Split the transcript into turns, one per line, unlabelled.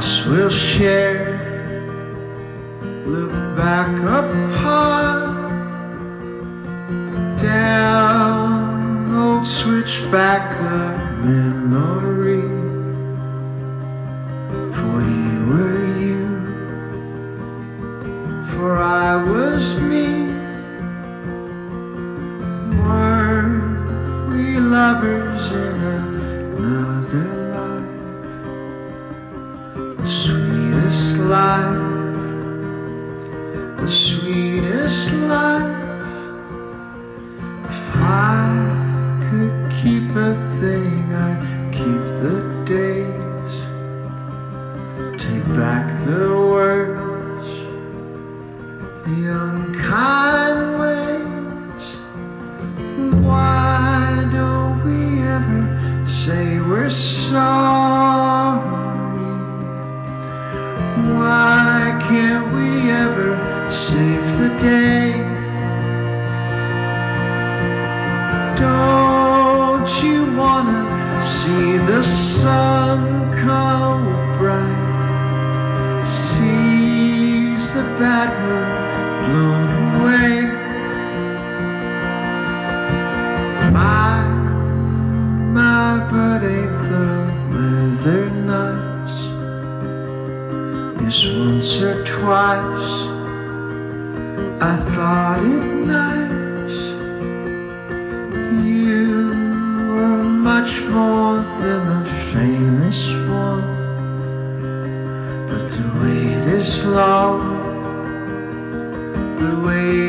we'll share. Look back upon down old switchback memory. For you were you, for I was me. Were we lovers in another sweetest life, the sweetest life. If I could keep a thing, I'd keep the days. Take back the see the sun come bright? Sees the bad moon blown away. My, my, but ain't the weather nice? Yes, once or twice I thought it in a famous one, but the wait is long. The wait.